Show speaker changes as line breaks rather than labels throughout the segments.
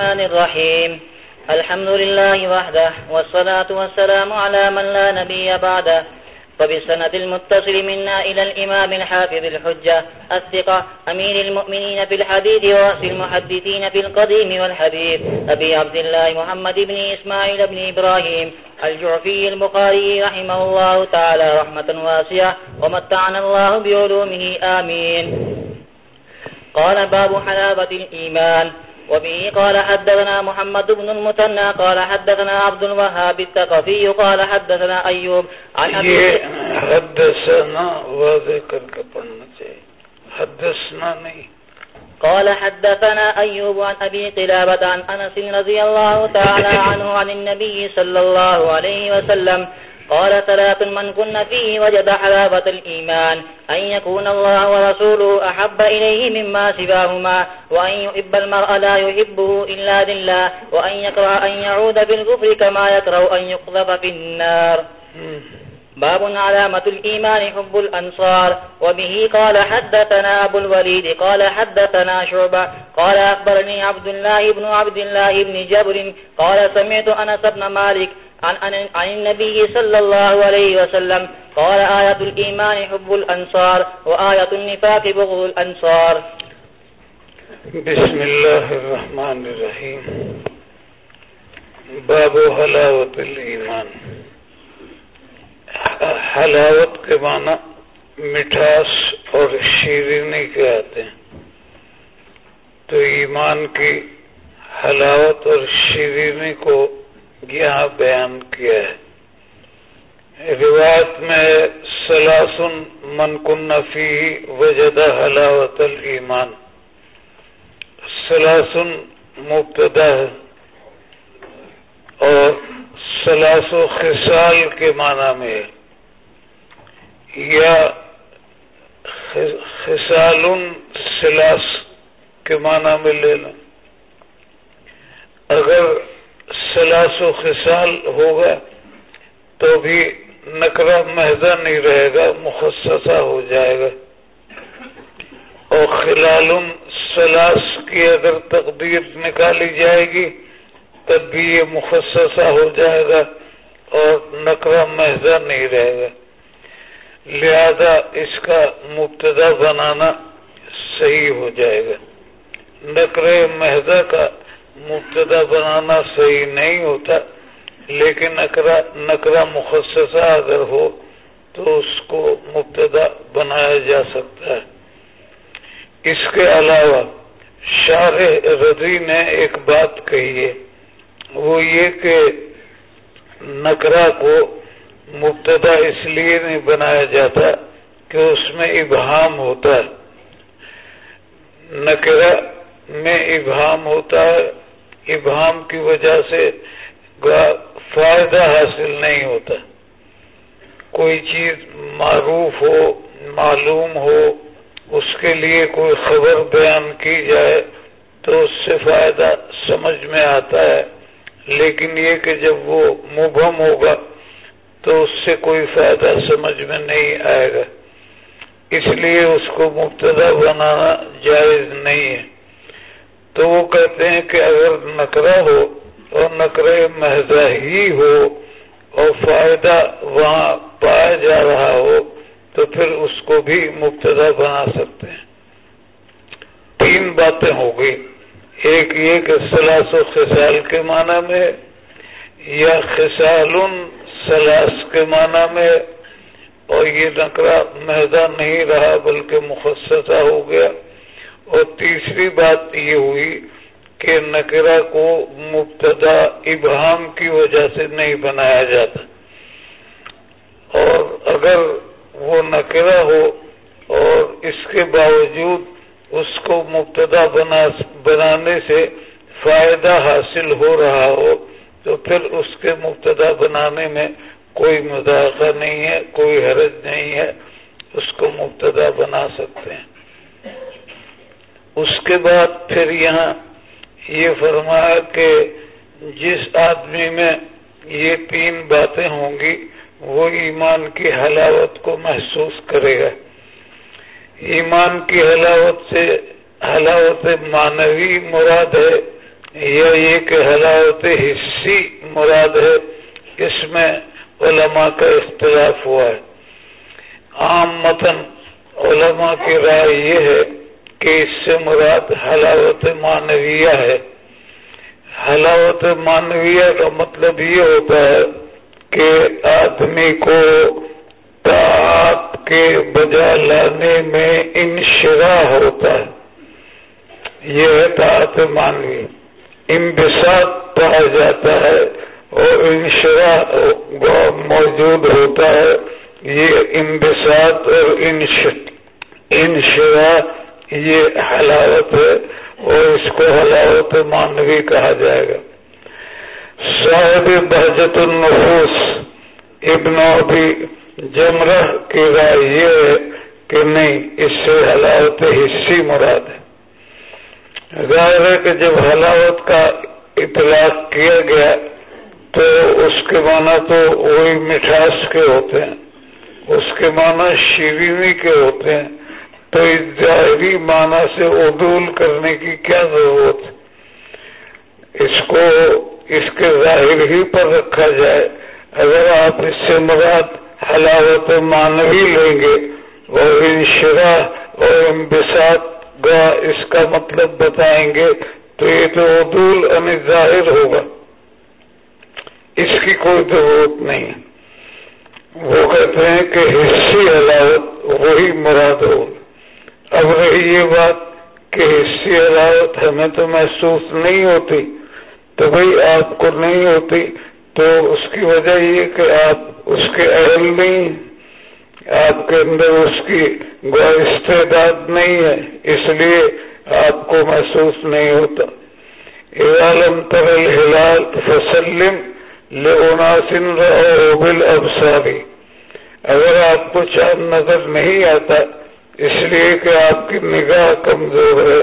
الرحمن الرحيم. الحمد لله وحده، والصلاة والسلام على من لا نبي بعده. وبالسنة المتصل منا إلى الإمام الحافظ الحجة، الثقة، أمير المؤمنين في الحديث ورأس المحدثين في القديم والحديث. أبي عبد الله محمد بن إسماعيل بن إبراهيم الجعفي البخاري رحمه الله تعالى رحمة واسعة، ومتعنا الله بعلومه، آمين. قال باب حلاوة الإيمان. وبه قال حدثنا محمد بن المتنى قال حدثنا عبد الوهاب التقفي قال حدثنا أيوب
عن أبي حدثنا وذكر كبرنا حدثنا نہیں۔
قال حدثنا أيوب عن أبي قلابة عن أنس رضي الله تعالى عنه عن النبي صلى الله عليه وسلم قال ثلاث من كن فيه وجد حلافة الإيمان. أن يكون الله ورسوله أحب إليه مما سباهما وأن يحب المرء لا يحبه إلا لله، وأن يكره أن يعود بالغفر كما يكره أن يقذف في النار. باب علامة الإيمان حب الأنصار. وبه قال حدثنا أبو الوليد، قال حدثنا شعبة، قال أخبرني عبد الله بن عبد الله بن جبر، قال سمعت أنس بن مالك عن, عن النبي صلى الله عليه وسلم قال آية الإيمان حب الأنصار وآية النفاق بغض الأنصار.
بسم الله الرحمن الرحيم. باب حلاوة الإيمان. حلاوت کے معنی مٹھاس اور شیرینی کے آتے ہیں. تو ایمان کی حلاوت اور شیرینی کو یہاں بیان کیا ہے۔ روایت میں سلاسن من کن فی وجد حلاوت المان سلاسن مبتدا ہے۔ اور سلاس و خسال کے معنی میں یا خسال سلاس کے معنی میں لے لیں۔ اگر سلاس و خسال ہوگا تو بھی نکرا محدہ نہیں رہے گا، مخصصہ ہو جائے گا۔ اور خلال سلاس کی اگر تقدیر نکالی جائے گی، تب بھی یہ مخصصہ ہو جائے گا اور نکرا محدہ نہیں رہے گا۔ لہذا اس کا مبتدا بنانا صحیح ہو جائے گا۔ نقر محدہ کا مبتدا بنانا صحیح نہیں ہوتا، لیکن نقرہ مخصصہ اگر ہو تو اس کو مبتدا بنایا جا سکتا ہے۔ اس کے علاوہ شار رضی نے ایک بات کہی ہے، وہ یہ کہ نقرہ کو مبتدا اس لیے نہیں بنایا جاتا کہ اس میں ابہام ہوتا ہے۔ نقرہ میں ابہام ہوتا ہے ابہام کی وجہ سے فائدہ حاصل نہیں ہوتا۔ کوئی چیز معروف ہو، معلوم ہو، اس کے لیے کوئی خبر بیان کی جائے تو اس سے فائدہ سمجھ میں آتا ہے۔ لیکن یہ کہ جب وہ مبہم ہوگا تو اس سے کوئی فائدہ سمجھ میں نہیں آئے گا۔ اس لیے اس کو مبتدا بنانا جائز نہیں ہے۔ تو وہ کہتے ہیں کہ اگر نقرہ ہو اور نقرے محضہ ہی ہو اور فائدہ وہاں پایا جا رہا ہو تو پھر اس کو بھی مبتدا بنا سکتے ہیں۔ تین باتیں ہو گئی۔ ایک یہ کہ سلاس و خسال کے معنی میں یا خسال سلاس کے معنی میں اور یہ نقرہ محدہ نہیں رہا بلکہ مخصصہ ہو گیا۔ اور تیسری بات یہ ہوئی کہ نکرا کو مبتدا ابہام کی وجہ سے نہیں بنایا جاتا۔ اور اگر وہ نکرا ہو اور اس کے باوجود اس کو مبتدا بنا بنانے سے فائدہ حاصل ہو رہا ہو، تو پھر اس کے مبتدا بنانے میں کوئی مذاقہ نہیں ہے، کوئی حرج نہیں ہے، اس کو مبتدا بنا سکتے ہیں۔ اس کے بعد پھر یہاں یہ فرمایا کہ جس آدمی میں یہ تین باتیں ہوں گی، وہ ایمان کی حلاوت کو محسوس کرے گا۔ ایمان کی حلاوت سے حلاوت مانوی مراد ہے یا یہ کہ حلاوت حصی مراد ہے، اس میں علماء کا اختلاف ہوا ہے۔ عام متن علماء کی رائے یہ ہے کہ اس سے مراد حلاوت مانویہ ہے۔ حلاوت مانویہ کا مطلب یہ ہوتا ہے کہ آدمی کو کے بجا لانے میں انشرا ہوتا ہے۔ یہ ہے تعت مانوی امبساط پایا جاتا ہے اور انشرا موجود ہوتا ہے۔ یہ امبساط اور انشرا یہ حلاوت ہے اور اس کو حلاوت مانوی کہا جائے گا۔ صاحب بحجت النفوس ابن ابھی جمرہ کی رائے یہ ہے کہ نہیں، اس سے حلاوت حصی مراد ہے۔ ظاہر ہے کہ جب حلاوت کا اطلاق کیا گیا تو اس کے معنی تو وہی مٹھاس کے ہوتے ہیں، اس کے معنی شیرینی کے ہوتے ہیں۔ تو اس ظاہری معنی سے عدول کرنے کی کیا ضرورت اس کو اس کے ظاہر ہی پر رکھا جائے۔ اگر آپ اس سے مراد حلاوت مانوی لیں گے اور انشرا اور امبساط گا اس کا مطلب بتائیں گے، تو یہ تو عدول ان ظاہر ہوگا۔ اس کی کوئی ضرورت نہیں۔ وہ کہتے ہیں کہ حصی حلاوت وہی مراد ہوگی۔ اب رہی یہ بات کہ حصی علاوت ہمیں تو محسوس نہیں ہوتی۔ تو بھائی آپ کو نہیں ہوتی، تو اس کی وجہ یہ کہ آپ اس کے اہل نہیں آپ کے اندر اس کی استعداد نہیں ہے، اس لیے آپ کو محسوس نہیں ہوتا۔ عالم ترل ہلال فسلم لناسن بل ابساری اگر آپ کو چاند نظر نہیں آتا اس لیے کہ آپ کی نگاہ کمزور ہے۔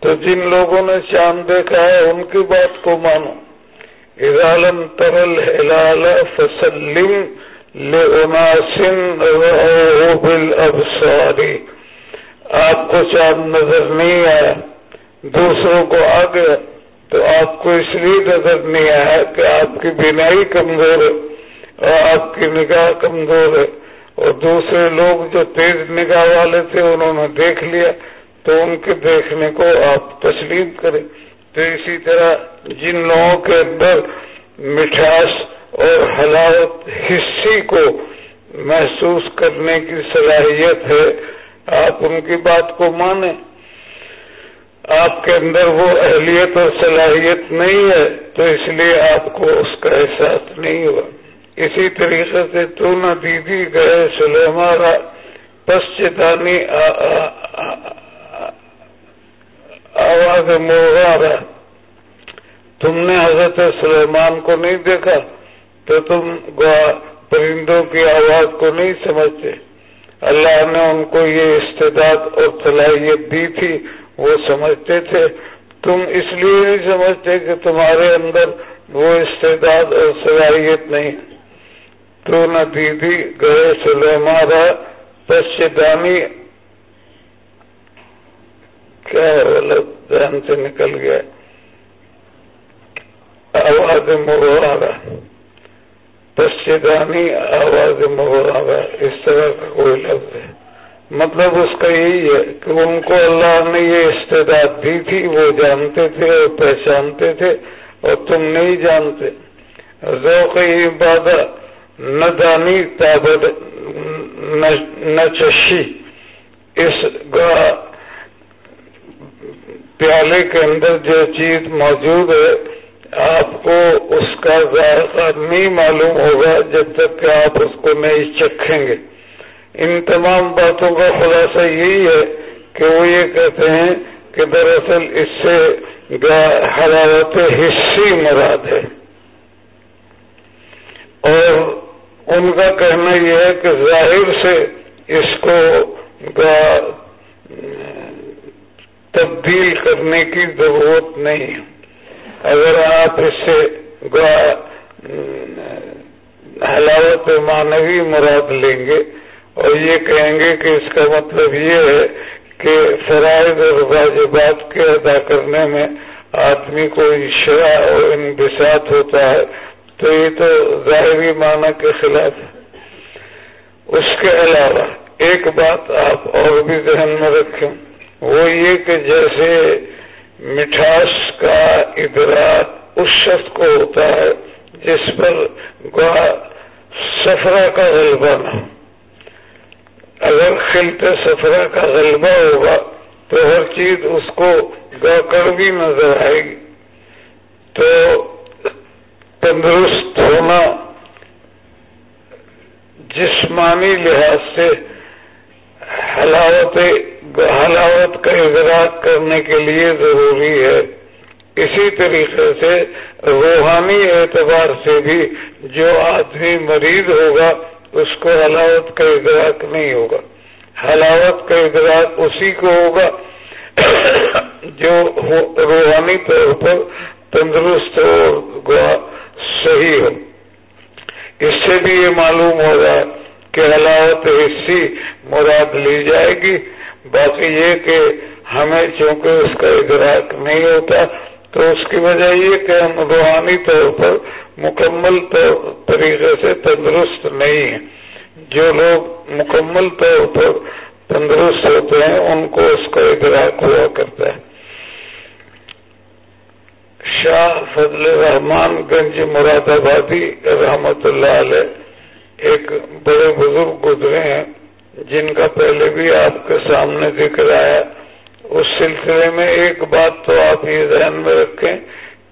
تو جن لوگوں نے چاند دیکھا ہے، ان کی بات کو مانو۔ ارالم ترل ہلال فسلم بل ابساری آپ کو چاند نظر نہیں آیا، دوسروں کو آ گیا تو آپ کو اس لیے نظر نہیں آیا کہ آپ کی بینائی کمزور ہے اور آپ کی نگاہ کمزور ہے۔ اور دوسرے لوگ جو تیز نگاہ والے تھے، انہوں نے دیکھ لیا تو ان کے دیکھنے کو آپ تسلیم کریں۔ تو اسی طرح جن لوگوں کے اندر مٹھاس اور حلاوت حصی کو محسوس کرنے کی صلاحیت ہے، آپ ان کی بات کو مانیں۔ آپ کے اندر وہ اہلیت اور صلاحیت نہیں ہے، تو اس لیے آپ کو اس کا احساس نہیں ہوا۔ اسی طریقے سے تو نہ دیدی گئے سلیمارا پشچانی آواز موغارا تم نے حضرت سلیمان کو نہیں دیکھا تو تم پرندوں کی آواز کو نہیں سمجھتے۔ اللہ نے ان کو یہ استداد اور صلاحیت دی تھی، وہ سمجھتے تھے۔ تم اس لیے نہیں سمجھتے کہ تمہارے اندر وہ استعداد اور صلاحیت نہیں۔ تو نہ دیدی گئے سلیمارا پشچانی کیا غلط ذہن سے نکل گیا؟ آواز مغرارا پشچانی آواز مغرارا اس طرح کا کوئی لفظ ہے۔ مطلب اس کا یہی ہے کہ ان کو اللہ نے یہ استعداد دی تھی، وہ جانتے تھے اور پہچانتے تھے اور تم نہیں جانتے۔ ذوق عبادت نہ دانی تابد نہ چشی اس پیالے کے اندر جو چیز موجود ہے، آپ کو اس کا ذائقہ نہیں معلوم ہوگا جب تک کہ آپ اس کو نہیں چکھیں گے۔ ان تمام باتوں کا خلاصہ یہی ہے کہ وہ یہ کہتے ہیں کہ دراصل اس سے حرارت حصی مراد ہے۔ اور ان کا کہنا یہ ہے کہ ظاہر سے اس کو تبدیل کرنے کی ضرورت نہیں اگر آپ اس سے حلاوت مانوی مراد لیں گے اور یہ کہیں گے کہ اس کا مطلب یہ ہے کہ فرائض اور واجبات کے ادا کرنے میں آدمی کو شرا اور انبساط ہوتا ہے۔ تو یہ تو ظاہری معنی کے خلاف ہے۔ اس کے علاوہ ایک بات آپ اور بھی ذہن میں رکھیں، وہ یہ کہ جیسے مٹھاس کا ادراک اس شخص کو ہوتا ہے جس پر سفرا کا غلبہ نہ ہو۔ اگر خلتے سفرا کا غلبہ ہوگا تو ہر چیز اس کو گا کر بھی نظر آئے گی۔ تو تندرست ہونا جسمانی لحاظ سے حلاوت حلاوت کا ادراک کرنے کے لیے ضروری ہے۔ اسی طریقے سے روحانی اعتبار سے بھی جو آدمی مریض ہوگا، اس کو حلاوت کا ادراک نہیں ہوگا۔ حلاوت کا ادراک اسی کو ہوگا جو روحانی طور پر تندرست ہو صحیح ہو۔ اس سے بھی یہ معلوم ہوگا کہ حلاوت حصی مراد لی جائے گی۔ باقی یہ کہ ہمیں چونکہ اس کا ادراک نہیں ہوتا، تو اس کی وجہ یہ کہ ہم روحانی طور پر مکمل طریقے سے تندرست نہیں ہیں۔ جو لوگ مکمل طور پر تندرست ہوتے ہیں، ان کو اس کا ادراک ہوا کرتا ہے۔ شاہ فضل رحمان گنج مراد آبادی رحمت اللہ علیہ ایک بڑے بزرگ گزرے ہیں، جن کا پہلے بھی آپ کے سامنے ذکر آیا۔ اس سلسلے میں ایک بات تو آپ یہ ذہن میں رکھیں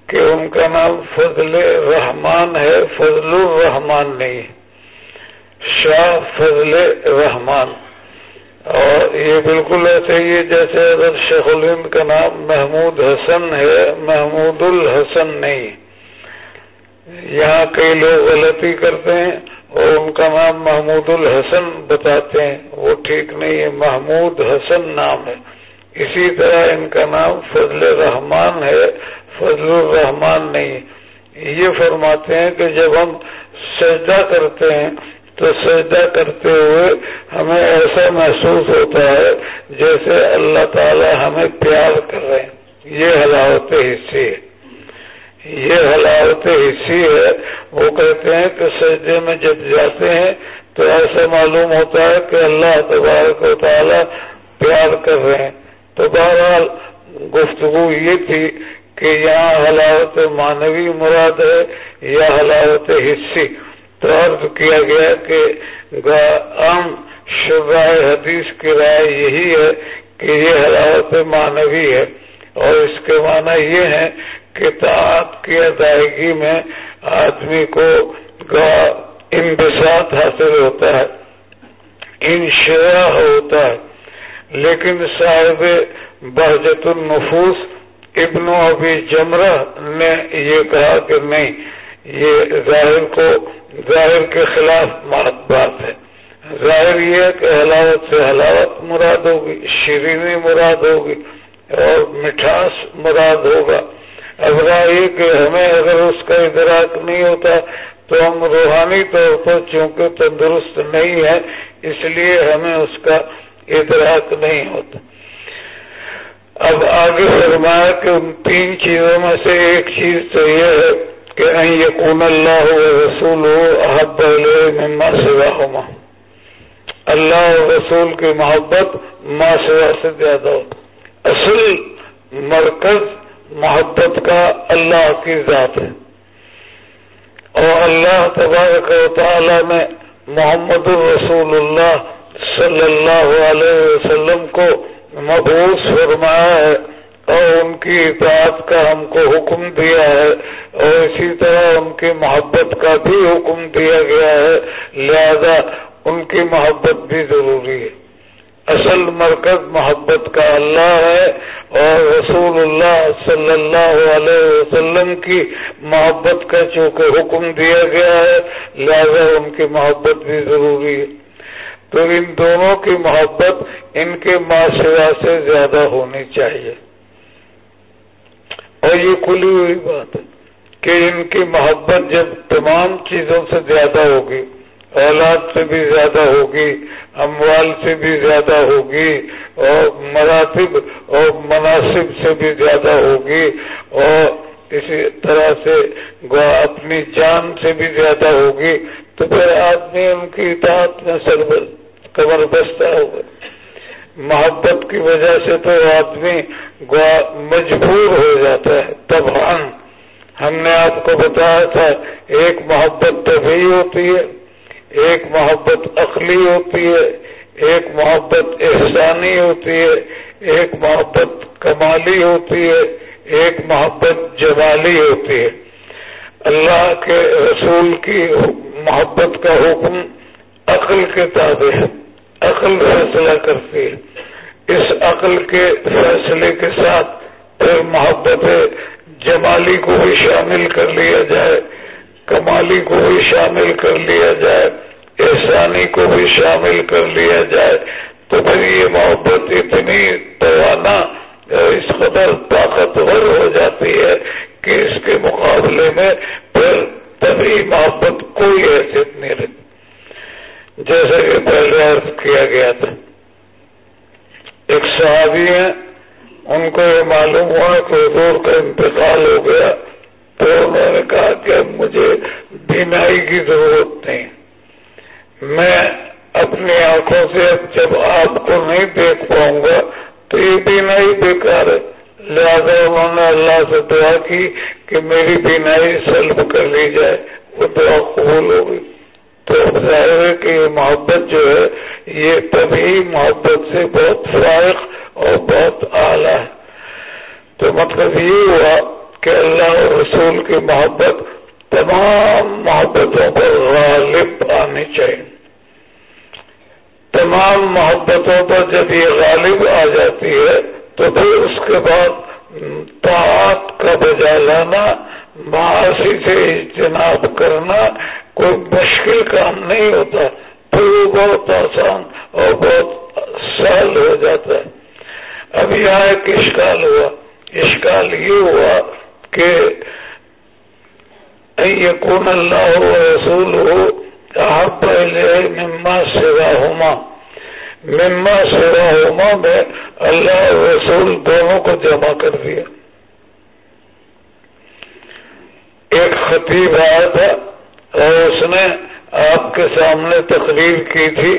کہ ان کا نام فضل رحمان ہے، فضل الرحمان نہیں۔ شاہ فضل رحمان۔ اور یہ بالکل ایسے ہی جیسے اگر شیخ الہند کا نام محمود حسن ہے، محمود الحسن نہیں۔ یہاں کئی لوگ غلطی کرتے ہیں اور ان کا نام محمود الحسن بتاتے ہیں۔ وہ ٹھیک نہیں ہے، محمود حسن نام ہے۔ اسی طرح ان کا نام فضل الرحمان ہے، فضل الرحمان نہیں۔ یہ فرماتے ہیں کہ جب ہم سجدہ کرتے ہیں تو سجدہ کرتے ہوئے ہمیں ایسا محسوس ہوتا ہے جیسے اللہ تعالی ہمیں پیار کر رہے ہیں۔ یہ حلاوت حصی ہے۔ یہ حلاوت حصی ہے۔ وہ کہتے ہیں کہ سجدے میں جب جاتے ہیں تو ایسا معلوم ہوتا ہے کہ اللہ تبارک و تعالی پیار کر رہے ہیں۔ تو بہرحال گفتگو یہ تھی کہ یہاں حلاوت مانوی مراد ہے یا حلاوت حصی تو عرض کیا گیا کہ عام شرائے حدیث کی رائے یہی ہے کہ یہ حلاوت مانوی ہے اور اس کے معنی یہ ہے کہ تعت کی ادائیگی میں آدمی کو انبساط حاصل ہوتا ہے انشرا ہوتا ہے۔ لیکن صاحب بہجت النفوس ابن ابی جمرہ نے یہ کہا کہ نہیں یہ ظاہر کو ظاہر کے خلاف بات ہے۔ ظاہر یہ ہے کہ حلاوت سے حلاوت مراد ہوگی شیرینی مراد ہوگی اور مٹھاس مراد ہوگا۔ اگر یہ کہ ہمیں اگر اس کا ادراک نہیں ہوتا تو ہم روحانی طور پر چونکہ تندرست نہیں ہے اس لیے ہمیں اس کا ادراک نہیں ہوتا۔ اب آگے فرمایا کہ ان تین چیزوں میں سے ایک چیز تو یہ ہے کہ یقون اللہ رسول ہو احب مما سوا ہوما اللہ رسول کی محبت ماں سوا سے زیادہ ہو. اصل مرکز محبت کا اللہ کی ذات ہے. اور اللہ تبارک و تعالی نے محمد الرسول اللہ صلی اللہ علیہ وسلم کو مبوس فرمایا ہے. اور ان کی اطاعت کا ہم کو حکم دیا ہے اور اسی طرح ان کی محبت کا بھی حکم دیا گیا ہے۔ لہذا ان کی محبت بھی ضروری ہے۔ اصل مرکز محبت کا اللہ ہے اور رسول اللہ صلی اللہ علیہ وسلم کی محبت کا چونکہ حکم دیا گیا ہے، لہذا ان کی محبت بھی ضروری ہے۔ تو ان دونوں کی محبت ان کے معاشرہ سے زیادہ ہونی چاہیے۔ اور یہ کھلی ہوئی بات ہے کہ ان کی محبت جب تمام چیزوں سے زیادہ ہوگی، اولاد سے بھی زیادہ ہوگی، اموال سے بھی زیادہ ہوگی، اور مراتب اور مناسب سے بھی زیادہ ہوگی، اور اسی طرح سے اپنی جان سے بھی زیادہ ہوگی، تو پھر آدمی ان کی اطاعت میں سر کمر بستہ ہوگا۔ محبت کی وجہ سے تو آدمی مجبور ہو جاتا ہے۔ تب ہم نے آپ کو بتایا تھا، ایک محبت طبی ہوتی ہے، ایک محبت عقلی ہوتی ہے، ایک محبت احسانی ہوتی ہے، ایک محبت کمالی ہوتی ہے، ایک محبت جمالی ہوتی ہے۔ اللہ کے رسول کی محبت کا حکم عقل کے تابع ہے۔ عقل فیصلہ کرتی ہے اس عقل کے فیصلے کے ساتھ پھر محبت جمالی کو بھی شامل کر لیا جائے، کمالی کو بھی شامل کر لیا جائے، احسانی کو بھی شامل کر لیا جائے۔ تو پھر یہ محبت اتنی توانا، اس قدر طاقتور ہو جاتی ہے کہ اس کے مقابلے میں پھر تبھی محبت کوئی حیثیت نہیں رہتی۔ جیسے کہ پہلے عرض کیا گیا تھا۔ ایک صحابی ہیں، ان کو یہ معلوم ہوا کہ حضور کا انتقال ہو گیا، تو انہوں نے کہا کہ مجھے بینائی کی ضرورت نہیں۔ میں اپنی آنکھوں سے جب آپ کو نہیں دیکھ پاؤں گا، تو یہ بینائی بیکار ہے۔ لہٰذا انہوں نے اللہ سے دعا کی کہ میری بینائی سلب کر لی جائے، وہ دعا قبول ہوگی تو ظاہر ہے کہ یہ محبت جو ہے، یہ تبھی محبت سے بہت فائق اور بہت اعلیٰ ہے۔ تو مطلب یہ ہوا کہ اللہ اور رسول کی محبت تمام محبتوں پر غالب آنی چاہیے۔ تمام محبتوں پر جب یہ غالب آ جاتی ہے، تو پھر اس کے بعد تعات کا بجا لانا معاشی سے اجتناب کرنا کوئی مشکل کام نہیں ہوتا، پھر وہ بہت آسان اور بہت سہل ہو جاتا ہے۔ اب یہاں ایک اشکال ہوا۔ اشکال یہ ہوا کہ کون اللہ ہو رسول ہو مما سوا ہوما مما سوا ہوما میں اللہ رسول دونوں کو جمع کر دیا۔ ایک خطیب تھا اور اس نے آپ کے سامنے تقریر کی تھی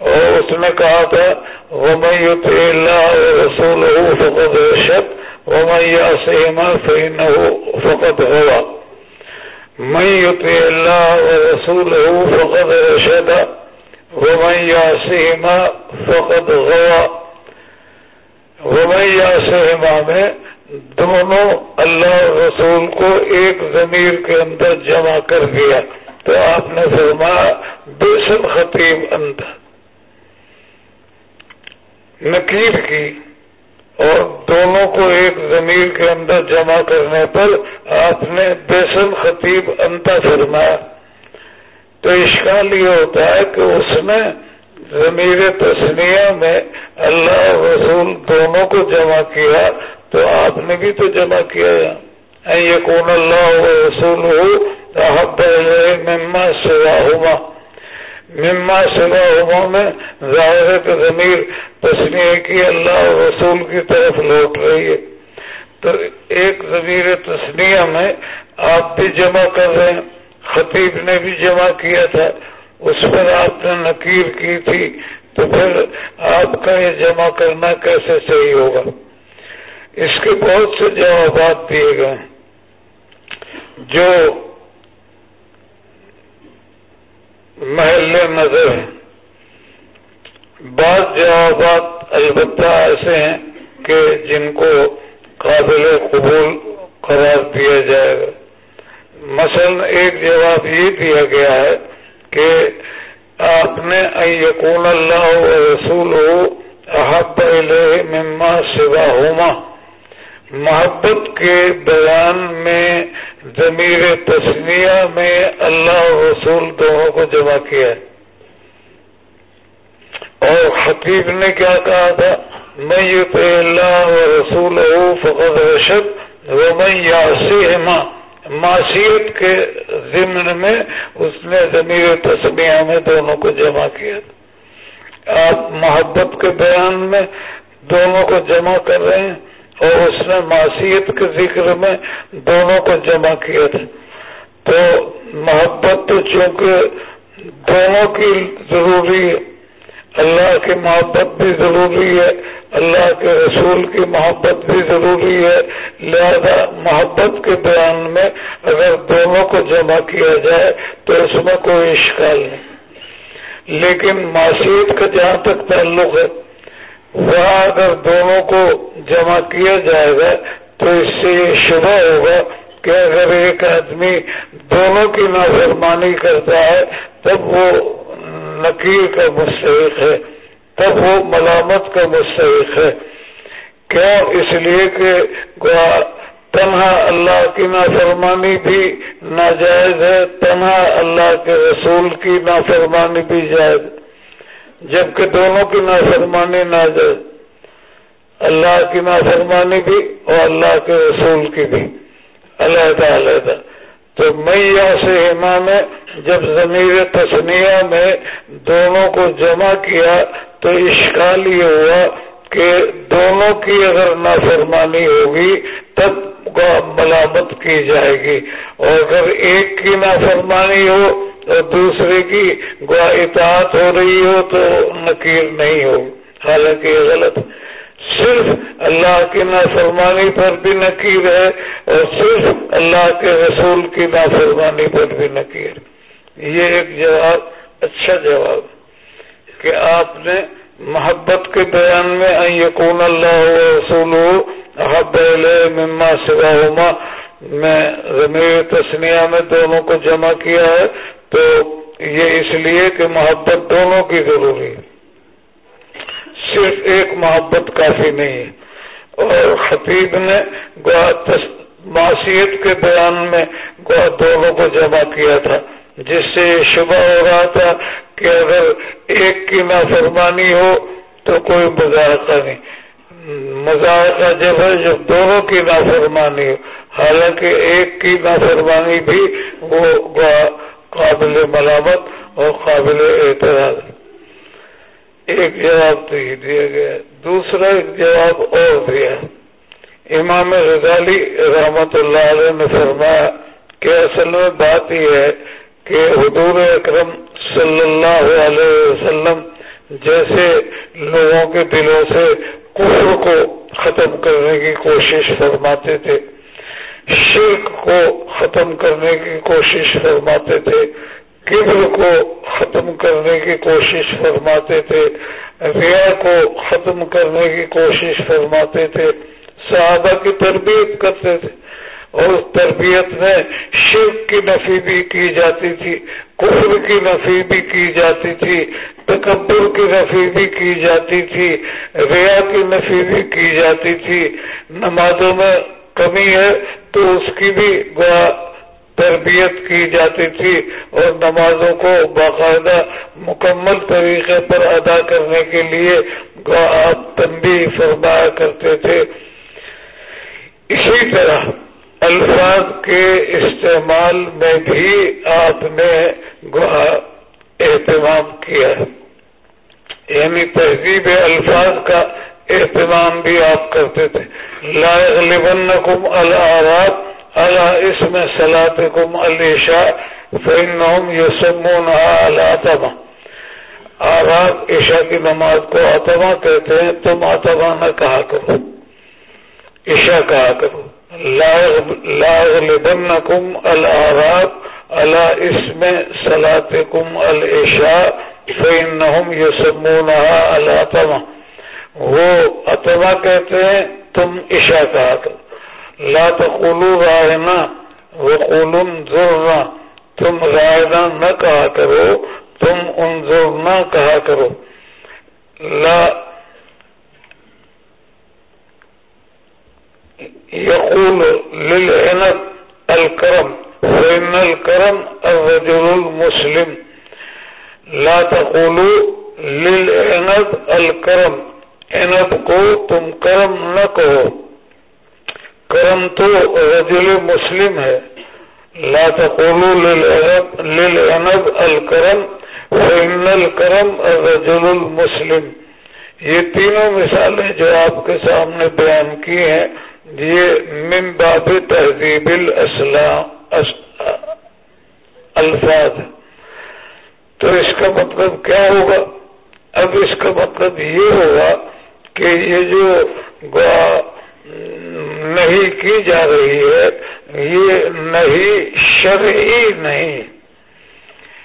اور اس نے کہا تھا وہ میں اللہ رسول ہو فقط رشت وہ میں سیما فین ہو فقط ہوا میں یوتی اللہ رسول ہو فقط رشد وہ میں فقط ہوا وہ میں دونوں اللہ رسول کو ایک ضمیر کے اندر جمع کر دیا۔ تو آپ نے فرمایا، بے خطیب اندر نکیر کی۔ اور دونوں کو ایک زمین کے اندر جمع کرنے پر آپ نے بیسن خطیب انتا فرمایا۔ تو اشکال یہ ہوتا ہے کہ اس نے ضمیر تسنیہ میں اللہ رسول دونوں کو جمع کیا۔ تو آپ نے بھی تو جمع کیا یہ کون اللہ رسول مما سوا ہوا مما سوا ہوا میں ظاہر کے ضمیر تسنیہ کی اللہ رسول کی طرف لوٹ رہی ہے۔ تو ایک ضمیر تسنیہ میں آپ بھی جمع کر رہے ہیں۔ خطیب نے بھی جمع کیا تھا۔ اس پر آپ نے نکیر کی تھی۔ تو پھر آپ کا یہ جمع کرنا کیسے صحیح ہوگا؟ اس کے بہت سے جوابات دیے گئے جو محل نظر ہیں۔ بعض جوابات البتہ ایسے ہیں کہ جن کو قابل قبول قرار دیا جائے گا۔ مثلا ایک جواب یہ دیا گیا ہے کہ آپ نے یقون اللہ رسول ہو احب مما سوا ہوما محبت کے بیان میں، ضمیر تسمیہ میں اللہ رسول دونوں کو جمع کیا ہے۔ اور خطیب نے کیا کہا تھا؟ میں اللہ رسول فقط رشد وہ میں یاسما معاشیت کے ضمن میں اس نے ضمیر تسمیہ میں دونوں کو جمع کیا۔ آپ محبت کے بیان میں دونوں کو جمع کر رہے ہیں۔ اور اس نے معاشیت کے ذکر میں دونوں کو جمع کیا تھا۔ تو محبت تو چونکہ دونوں کی ضروری ہے، اللہ کی محبت بھی ضروری ہے، اللہ کے رسول کی محبت بھی ضروری ہے۔ لہذا محبت کے بیان میں اگر دونوں کو جمع کیا جائے تو اس میں کوئی اشکال نہیں۔ لیکن معاشیت کا جہاں تک تعلق ہے وہاں اگر دونوں کو جمع کیا جائے گا، تو اس سے یہ شبہ ہوگا کہ اگر ایک آدمی دونوں کی نافرمانی کرتا ہے، تب وہ نکیر کا مستحق ہے، تب وہ ملامت کا مستحق ہے۔ کیوں اس لیے کہ تنہا اللہ کی نافرمانی بھی ناجائز ہے، تنہا اللہ کے رسول کی نافرمانی بھی جائز جبکہ دونوں کی نافرمانی ناجائز اللہ کی نافرمانی بھی اور اللہ کے رسول کی بھی۔ علیحدہ علیحدہ تو میاں سے امام میں جب ضمیر تسنیا میں دونوں کو جمع کیا تو اشکال یہ ہوا کہ دونوں کی اگر نافرمانی ہوگی تب ملامت کی جائے گی۔ اور اگر ایک کی نافرمانی ہو اور دوسرے کی اطاعت ہو رہی ہو تو نکیر نہیں ہو۔ حالانکہ یہ غلط۔ صرف اللہ کی نافرمانی پر بھی نکیر ہے اور صرف اللہ کے رسول کی نافرمانی پر بھی نکیر۔ یہ ایک جواب اچھا جواب۔ کہ آپ نے محبت کے بیان میں یقون اللہ رسول حب مما سوا میں ضمیر تسنیا میں دونوں کو جمع کیا ہے۔ تو یہ اس لیے کہ محبت دونوں کی ضروری صرف ایک محبت کافی نہیں اور خطیب نے معاشیت کے بیان میں دونوں کو جمع کیا تھا، جس سے یہ شبہ ہو رہا تھا کہ اگر ایک کی نافرمانی ہو تو کوئی مذاکرہ نہیں۔ مذاکرہ جب ہے، جب دونوں کی نافرمانی ہو، حالانکہ ایک کی نافرمانی بھی وہ قابل ملامت اور قابل اعتراض۔ ایک جواب تو ہی دیا گیا، دوسرا ایک جواب اور دیا۔ امام غزالی رحمت اللہ علیہ نے فرمایا کہ اصل میں بات یہ ہے کہ حضور اکرم صلی اللہ علیہ وسلم جیسے لوگوں کے دلوں سے کفر کو ختم کرنے کی کوشش فرماتے تھے۔ شرک کو ختم کرنے کی کوشش فرماتے تھے، کبر کو ختم کرنے کی کوشش فرماتے تھے، ریا کو ختم کرنے کی کوشش فرماتے تھے صحابہ کی تربیت کرتے تھے۔ اور اس تربیت میں شرک کی نفی بھی کی جاتی تھی، کفر کی نفی بھی کی جاتی تھی، تکبر کی نفی بھی کی جاتی تھی، ریا کی نفی بھی کی جاتی تھی۔ نمازوں میں کمی ہے تو اس کی بھی تربیت کی جاتی تھی اور نمازوں کو باقاعدہ مکمل طریقے پر ادا کرنے کے لیے آپ تنبی فرمایا کرتے تھے۔ اسی طرح الفاظ کے استعمال میں بھی آپ نے اہتمام کیا۔ یعنی تہذیب الفاظ کا اہتمام بھی آپ کرتے تھے۔ لبن کم الراب اللہ اس میں سلاد کم الشا فن یسمون التما آراب عشاء کی نماز کو اتما کہتے ہیں، تم اتما نہ کہا کرو۔ عشاء کہا کرو۔ لاغلبن کم الراب اللہ اس میں سلاد کم الشا فن یسمون التما وہ اتما کہتے ہیں، تم عشاء کہا کرو لا تقولوا رائنا وقولوا انظرنا تم رائنا نہ کہا کرو، تم انظرنا کہا کرو۔ لا يقول للعنب الكرم فإن الكرم الرجل المسلم۔ لا تقولوا للعنب الكرم عنب کو تم کرم نہ کہو۔ کرم تو رجل مسلم ہے۔ لا تقولوا للعنب الکرم فإن الکرم الرجل المسلم۔ یہ تینوں مثالیں جو آپ کے سامنے بیان کی ہیں۔ یہ من باب تہذیب الاسلام الفاظ۔ تو اس کا مطلب کیا ہوگا؟ اب اس کا مطلب یہ ہوگا کہ یہ جو نہیں کی جا رہی ہے، یہ نہیں، شرعی نہیں۔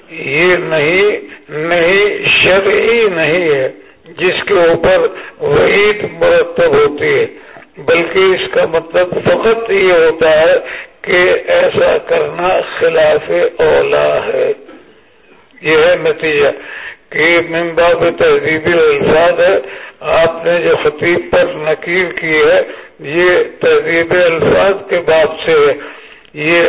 یہ نہیں نہیں، شرعی نہیں ہے۔ جس کے اوپر وعید مرتب ہوتی ہے۔ بلکہ اس کا مطلب فقط یہ ہوتا ہے کہ ایسا کرنا خلاف اولا ہے۔ یہ ہے نتیجہ۔ کہ ممباب تہذیبی الفاظ ہے۔ آپ نے جو خطیب پر نکیر کی ہے، یہ تہذیب الفاظ کے باب سے ہے۔ یہ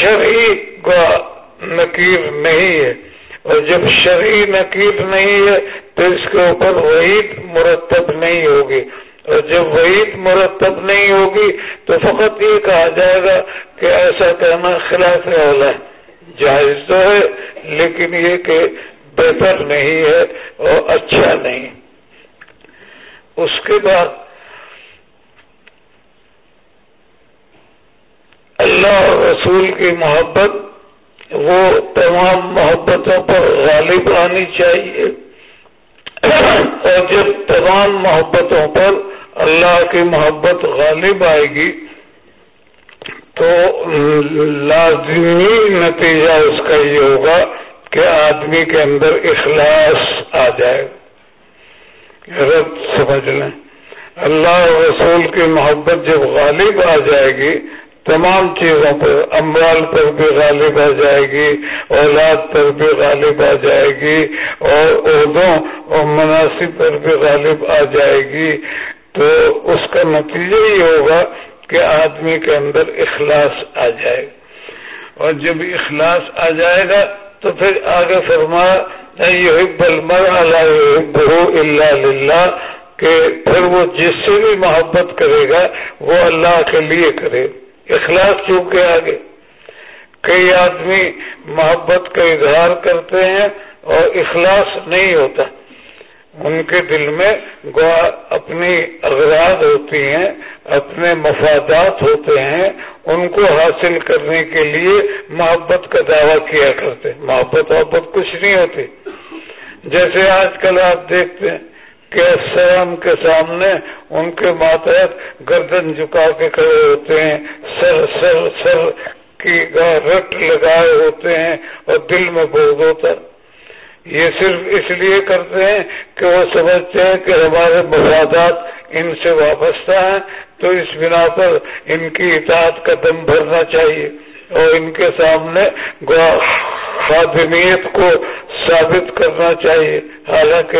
شرعی کا نکیر نہیں ہے۔ اور جب شرعی نکیر نہیں ہے، تو اس کے اوپر وعید مرتب نہیں ہوگی۔ اور جب وعید مرتب نہیں ہوگی، تو فقط یہ کہا جائے گا کہ ایسا کہنا خلاف اولا جائز تو ہے، لیکن یہ کہ بہتر نہیں ہے اور اچھا نہیں۔ اس کے بعد اللہ رسول کی محبت، وہ تمام محبتوں پر غالب آنی چاہیے۔ اور جب تمام محبتوں پر اللہ کی محبت غالب آئے گی، تو لازمی نتیجہ اس کا یہ ہوگا کہ آدمی کے اندر اخلاص آ جائے۔ رب سمجھ لیں اللہ رسول کی محبت جب غالب آ جائے گی، تمام چیزوں پر، اموال پر بھی غالب آ جائے گی، اولاد پر بھی غالب آ جائے گی، اور عہدوں اور مناسب پر بھی غالب آ جائے گی، تو اس کا نتیجہ یہ ہوگا کہ آدمی کے اندر اخلاص آ جائے۔ گا اور جب اخلاص آ جائے گا تو پھر آگے فرمایا یہ اللہ کہ پھر وہ جس سے بھی محبت کرے گا، وہ اللہ کے لیے کرے۔ اخلاص چونکہ آگے۔ کئی آدمی محبت کا اظہار کرتے ہیں اور اخلاص نہیں ہوتا۔ ان کے دل میں اپنی اغراض ہوتی ہیں، اپنے مفادات ہوتے ہیں، ان کو حاصل کرنے کے لیے محبت کا دعویٰ کیا کرتے محبت محبت کچھ نہیں ہوتی۔ جیسے آج کل آپ دیکھتے ہیں کہ السلام کے سامنے ان کے ماتحت گردن جھکا کے کھڑے ہوتے ہیں، سر سر سر کی رٹ لگائے ہوتے ہیں اور دل میں بوجھ ہوتا یہ صرف اس لیے کرتے ہیں کہ وہ سمجھتے ہیں کہ ہمارے مفادات ان سے وابستہ ہیں، تو اس بنا پر ان کی اطاعت کا دم بھرنا چاہیے۔ اور ان کے سامنے خادمیت کو ثابت کرنا چاہیے۔ حالانکہ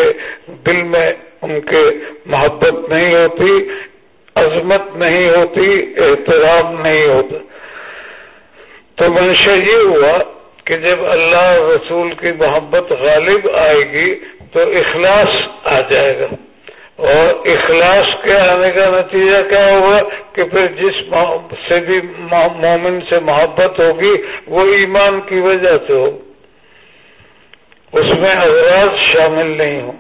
دل میں ان کے محبت نہیں ہوتی، عظمت نہیں ہوتی، احترام نہیں ہوتا۔ تو منشا یہ ہوا کہ جب اللہ رسول کی محبت غالب آئے گی تو اخلاص آ جائے گا۔ اور اخلاص کے آنے کا نتیجہ کیا ہوگا کہ پھر جس سے بھی مومن سے محبت ہوگی، وہ ایمان کی وجہ سے ہوگی اس میں اغراض شامل نہیں ہوں۔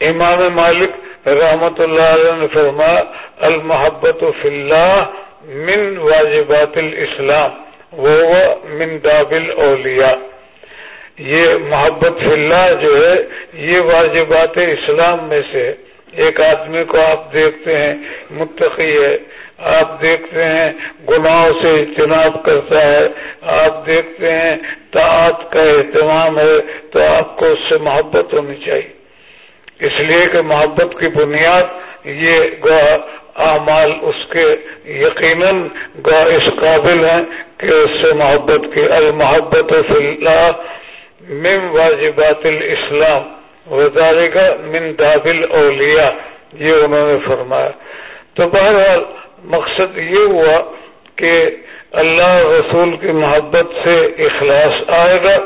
امام مالک رحمت اللہ علیہ نے فرما المحبت فی اللہ من واجبات الاسلام۔ وہ من دابل اولیاء یہ محبت فی اللہ جو ہے، یہ واجبات اسلام میں سے ایک آدمی کو آپ دیکھتے ہیں، متقی ہے۔ آپ دیکھتے ہیں، گناہوں سے اجتناب کرتا ہے۔ آپ دیکھتے ہیں تعت کا اہتمام ہے، تو آپ کو اس سے محبت ہونی چاہیے۔ اس لیے کہ محبت کی بنیاد یہ اعمال اس کے یقیناً اس قابل ہیں کہ اس سے محبت کی المحبت فی اللہ من واجبات الاسلام وزارے کا من دابل اولیاء یہ انہوں نے فرمایا۔ تو بہرحال مقصد یہ ہوا کہ اللہ رسول کی محبت سے اخلاص آئے گا۔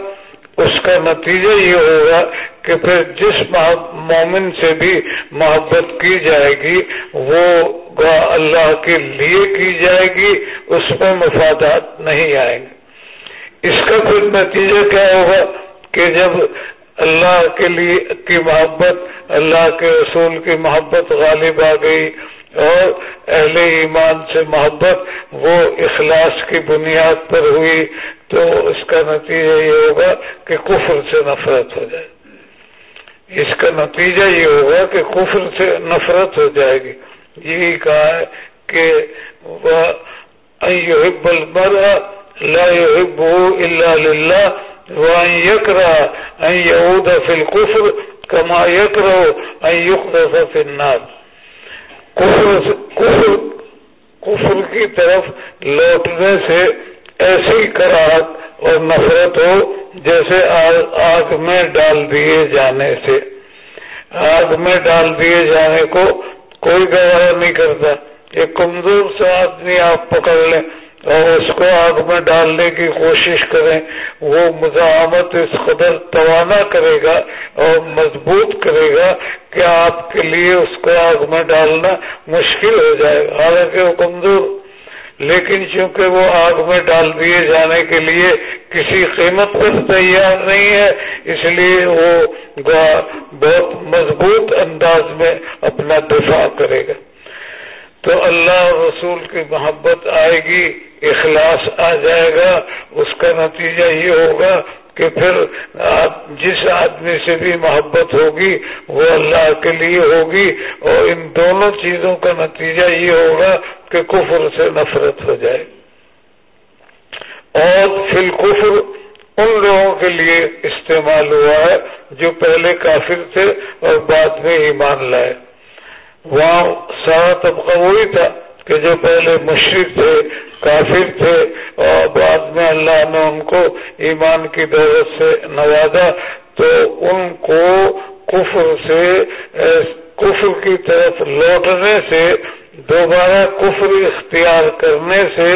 اس کا نتیجہ یہ ہوگا کہ پھر جس مومن سے بھی محبت کی جائے گی، وہ اللہ کے لیے کی جائے گی، اس میں مفادات نہیں آئیں گے۔ اس کا پھر نتیجہ کیا ہوگا کہ جب اللہ کے لیے کی محبت، اللہ کے رسول کی محبت غالب آ گئی اور اہل ایمان سے محبت وہ اخلاص کی بنیاد پر ہوئی تو اس کا نتیجہ یہ ہوگا کہ کفر سے نفرت ہو جائے اس کا نتیجہ یہ ہوگا کہ کفر سے نفرت ہو جائے گی۔ یہی کہا ہے کہ وہ يحب المرء لا يحبه إلا لله وأن يكره أن يعود في الكفر كما يكره أن يقذف في النار۔ کفر کفر کفر کی طرف لوٹنے سے ایسی کراہت اور نفرت ہو جیسے آگ میں ڈال دیے جانے سے۔ آگ میں ڈال دیے جانے کو کوئی گوارا نہیں کرتا۔ ایک کمزور سے آدمی آپ پکڑ لیں اور اس کو آگ میں ڈالنے کی کوشش کریں۔ وہ مزاحمت اس قدر توانا کرے گا اور مضبوط کرے گا کہ آپ کے لیے اس کو آگ میں ڈالنا مشکل ہو جائے گا۔ حالانکہ وہ کمزور لیکن چونکہ وہ آگ میں ڈال دیے جانے کے لیے کسی قیمت پر تیار نہیں ہے، اس لیے وہ بہت مضبوط انداز میں اپنا دفاع کرے گا۔ تو اللہ رسول کی محبت آئے گی، اخلاص آ جائے گا، اس کا نتیجہ یہ ہوگا کہ پھر جس آدمی سے بھی محبت ہوگی، وہ اللہ کے لیے ہوگی، اور ان دونوں چیزوں کا نتیجہ یہ ہوگا کہ کفر سے نفرت ہو جائے۔ اور فی کفر ان لوگوں کے لیے استعمال ہوا ہے جو پہلے کافر تھے اور بعد میں ایمان لائے۔ وہاں سارا طبقہ وہی تھا۔ کہ جو پہلے مشرق تھے، کافر تھے، اور بعد میں اللہ نے ان کو ایمان کی دولت سے نوازا، تو ان کو کفر سے کفر کی طرف لوٹنے سے، دوبارہ کفر اختیار کرنے سے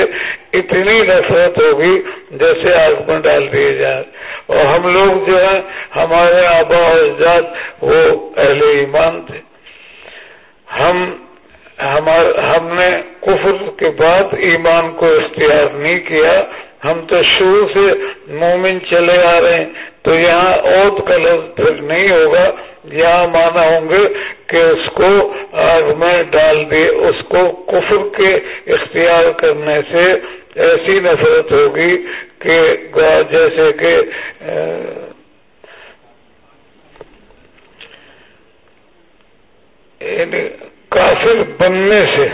اتنی نفرت ہوگی جیسے آگ میں ڈال دیے جائیں۔ اور ہم لوگ جو ہیں، ہمارے آبا و اجداد، وہ اہل ایمان تھے۔ ہم ہم نے کفر کے بعد ایمان کو اختیار نہیں کیا۔ ہم تو شروع سے مومن چلے آ رہے ہیں۔ تو یہاں عود کا لفظ پھر نہیں ہوگا۔ یہاں مانا ہوں گے کہ اس کو آگ میں ڈال دے، اس کو کفر کے اختیار کرنے سے ایسی نفرت ہوگی کہ جیسے کہ یعنی کافر بننے سے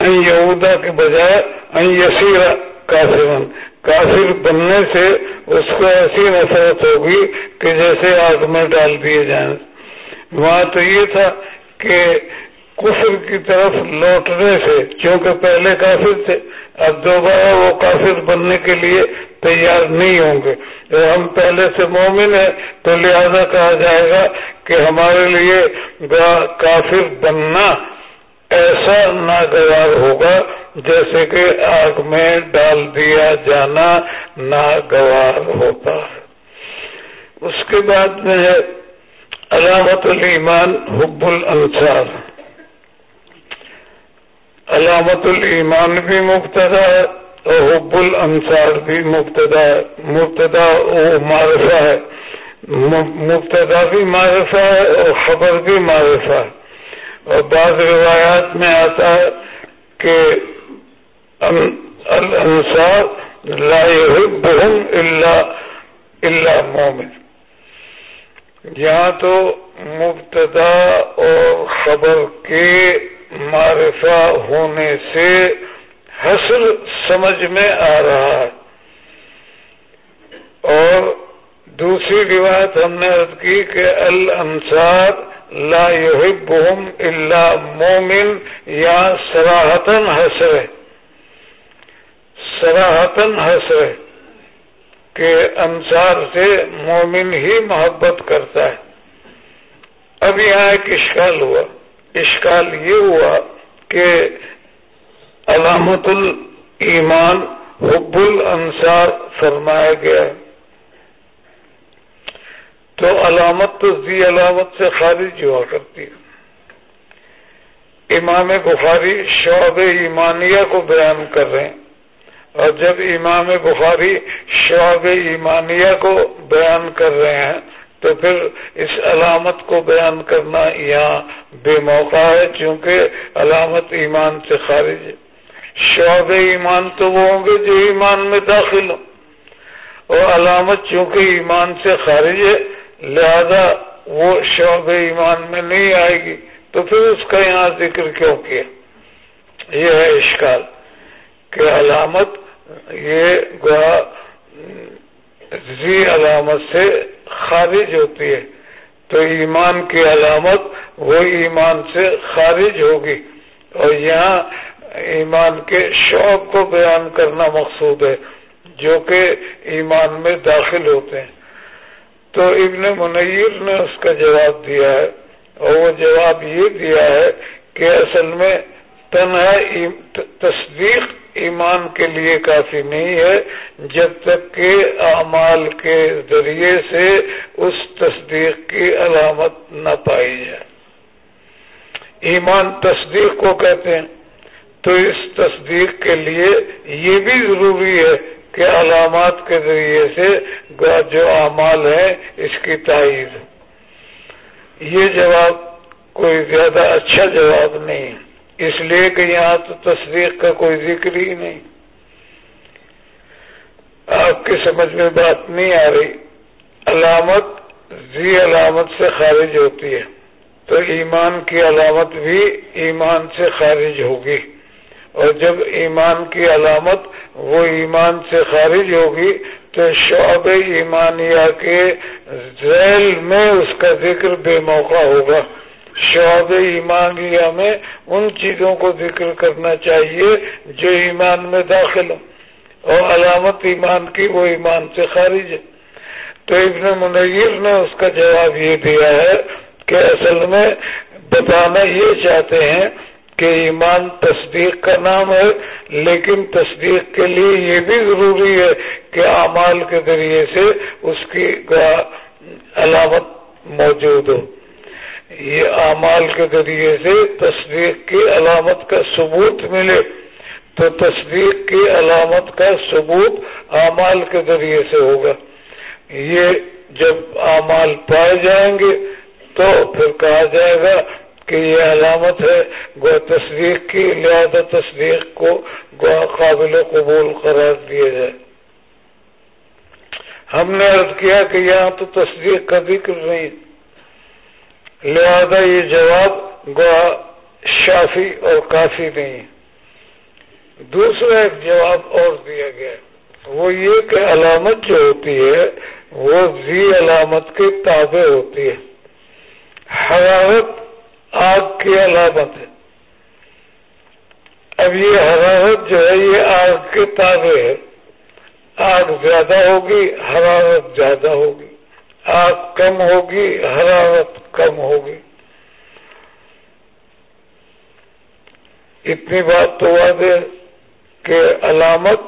یہودا کے بجائے یسیرا کافر کافر بننے سے اس کو ایسی نفرت ہوگی کہ جیسے آگ میں ڈال دیے جائیں۔ وہاں تو یہ تھا کہ کفر کی طرف لوٹنے سے، کیونکہ پہلے کافر تھے، اب دوبارہ وہ کافر بننے کے لیے تیار نہیں ہوں گے۔ ہم پہلے سے مومن ہیں، تو لہذا کہا جائے گا کہ ہمارے لیے کافر بننا ایسا ناگوار ہوگا جیسے کہ آگ میں ڈال دیا جانا ناگوار ہوتا۔ ہے اس کے بعد میں ہے علامت المان حب الانصار۔ علامت المان بھی مبتدا ہے اور حب الانصار بھی مبتدا مبتدا وہ معرفہ ہے۔ مبتدا بھی معرفہ ہے اور خبر بھی معرفہ ہے۔ اور بعض روایات میں آتا ہے کہ الانصار لا يحبهم الا الا مومن۔ یہاں تو مبتدا اور خبر کے معرفہ ہونے سے حسر سمجھ میں آ رہا ہے۔ اور دوسری روایت ہم نے عرض کی کہ الانصار لا يحبهم الا مومن یا سراہتن حسر سراہتن حسر کہ انصار سے مومن ہی محبت کرتا ہے۔ اب یہاں ایک اشکال ہوا۔ اشکال یہ ہوا کہ علامت المان حب الانصار فرمایا گیا تو علامت تو زی علامت سے خارج ہوا کرتی ہے۔ امام بخاری شعب ایمانیہ کو بیان کر رہے ہیں۔ اور جب امام بخاری شعب ایمانیہ کو بیان کر رہے ہیں تو پھر اس علامت کو بیان کرنا یہاں بے موقع ہے، چونکہ علامت ایمان سے خارج ہے۔ شعب ایمان تو وہ ہوں گے جو ایمان میں داخل ہوں۔ اور علامت چونکہ ایمان سے خارج ہے، لہذا وہ شعب ایمان میں نہیں آئے گی۔ تو پھر اس کا یہاں ذکر کیوں کیا؟ یہ ہے اشکال کہ علامت یہ زی علامت سے خارج ہوتی ہے، تو ایمان کی علامت وہ ایمان سے خارج ہوگی۔ اور یہاں ایمان کے شوق کو بیان کرنا مقصود ہے، جو کہ ایمان میں داخل ہوتے ہیں۔ تو ابن منیر نے اس کا جواب دیا ہے، اور وہ جواب یہ دیا ہے کہ اصل میں تنہا تصدیق ایمان کے لیے کافی نہیں ہے، جب تک کہ اعمال کے ذریعے سے اس تصدیق کی علامت نہ پائی جائے۔ ایمان تصدیق کو کہتے ہیں، تو اس تصدیق کے لیے یہ بھی ضروری ہے کہ علامات کے ذریعے سے جو اعمال ہیں اس کی تائید۔ یہ جواب کوئی زیادہ اچھا جواب نہیں اس لیے کہ یہاں تو تصدیق کا کوئی ذکر ہی نہیں۔ آپ کی سمجھ میں بات نہیں آ رہی۔ علامت زی علامت سے خارج ہوتی ہے۔ تو ایمان کی علامت بھی ایمان سے خارج ہوگی۔ اور جب ایمان کی علامت وہ ایمان سے خارج ہوگی، تو شعب ایمانیہ کے ذیل میں اس کا ذکر بے موقع ہوگا۔ شعب ایمانیہ میں ان چیزوں کو ذکر کرنا چاہیے جو ایمان میں داخل ہو اور علامت ایمان کی وہ ایمان سے خارج ہے۔ تو ابن منیر نے اس کا جواب یہ دیا ہے کہ اصل میں بتانا یہ چاہتے ہیں کہ ایمان تصدیق کا نام ہے، لیکن تصدیق کے لیے یہ بھی ضروری ہے کہ اعمال کے ذریعے سے اس کی علامت موجود ہو۔ یہ اعمال کے ذریعے سے تصدیق کی علامت کا ثبوت ملے۔ تو تصدیق کی علامت کا ثبوت اعمال کے ذریعے سے ہوگا۔ یہ جب اعمال پائے جائیں گے تو پھر کہا جائے گا کہ یہ علامت ہے گو تصدیق کی، لہذا تصدیق کو گو قابل قبول قرار دیا جائے۔ ہم نے عرض کیا کہ یہاں تو تصدیق کا ذکر نہیں۔ لہذا یہ جواب گو شافی اور کافی نہیں دوسرا ایک جواب اور دیا گیا۔ وہ یہ کہ علامت جو ہوتی ہے، وہ زی علامت کے تابع ہوتی ہے۔ حرارت آگ کی علامت ہے۔ اب یہ حرارت جو ہے، یہ آگ کے تابع ہے۔ آگ زیادہ ہوگی حرارت زیادہ ہوگی۔ آگ کم ہوگی حرارت کم ہوگی۔ اتنی بات تو واضح کہ علامت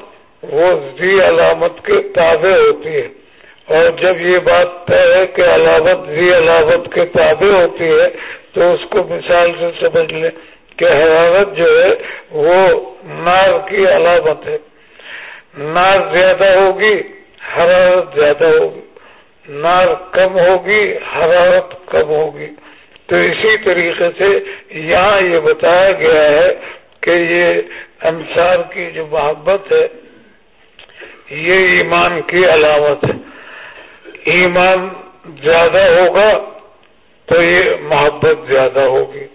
وہ زی علامت کے تابع ہوتی ہے۔ اور جب یہ بات طے ہے کہ علامت زی علامت کے تابع ہوتی ہے، تو اس کو مثال سے سمجھ لیں کہ حرارت جو ہے، وہ نار کی علامت ہے۔ نار زیادہ ہوگی حرارت زیادہ ہوگی۔ نار کم ہوگی؟ حرارت کم ہوگی؟ تو اسی طریقے سے یہاں یہ بتایا گیا ہے کہ یہ انسار کی جو محبت ہے، یہ ایمان کی علامت ہے۔ ایمان زیادہ ہوگا تو یہ محبت زیادہ ہوگی۔